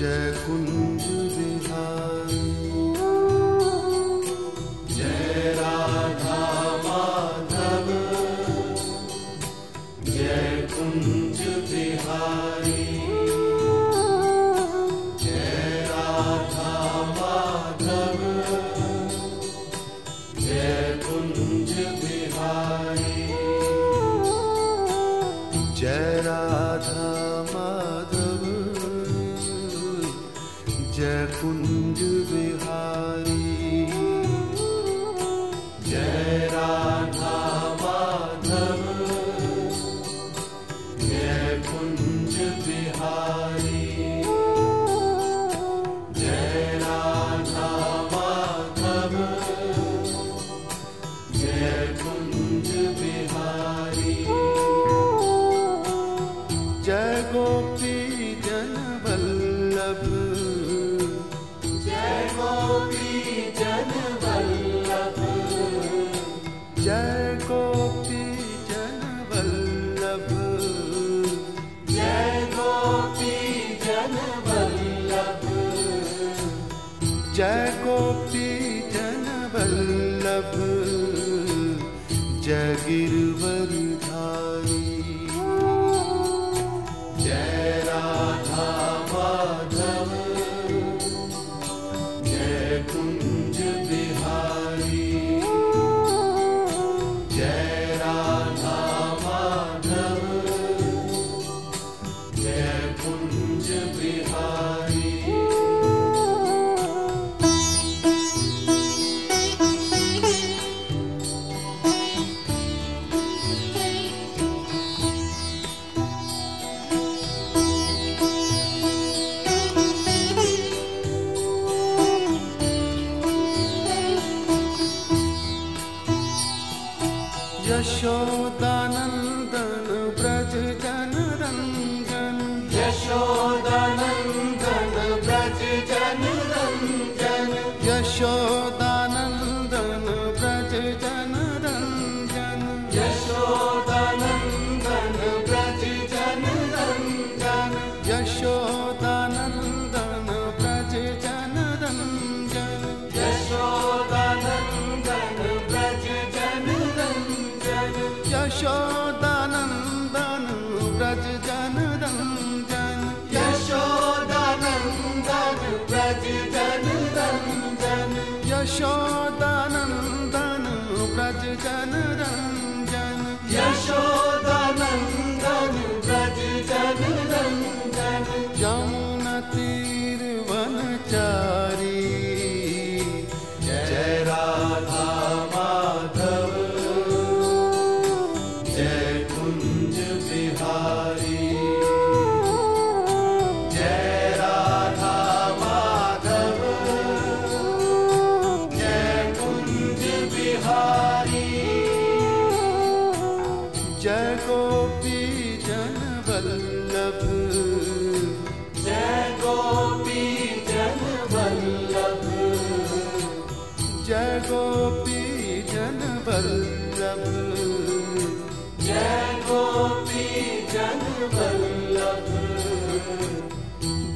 जय कुञ्ज कुञ्ज बिहारी वल्लभ जगिर यशोदानन्दन। yaşadı.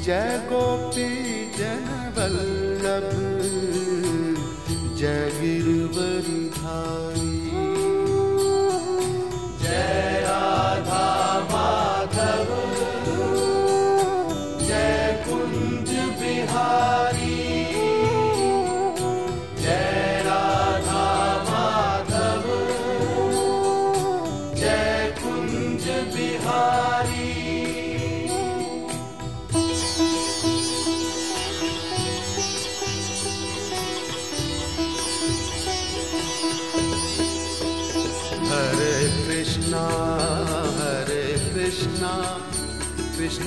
जय गोपी जन वल्लभ जय गिरवरी धाम।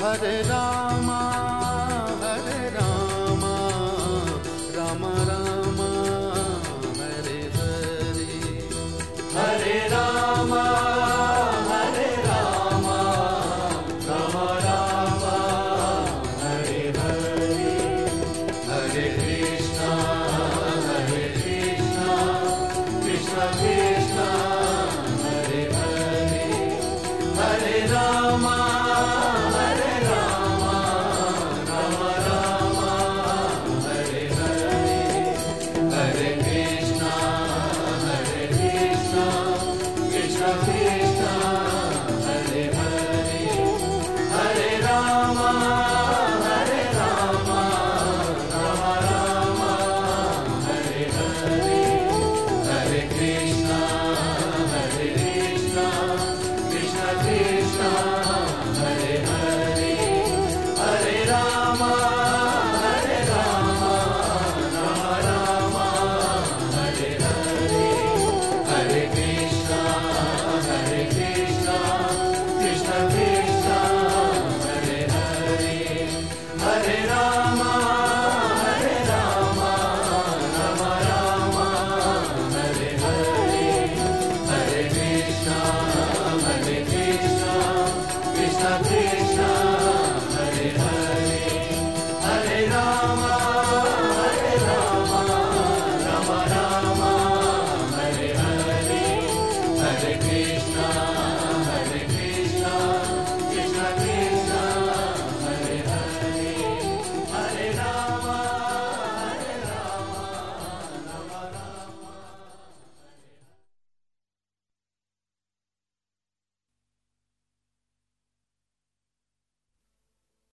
Hare Hare.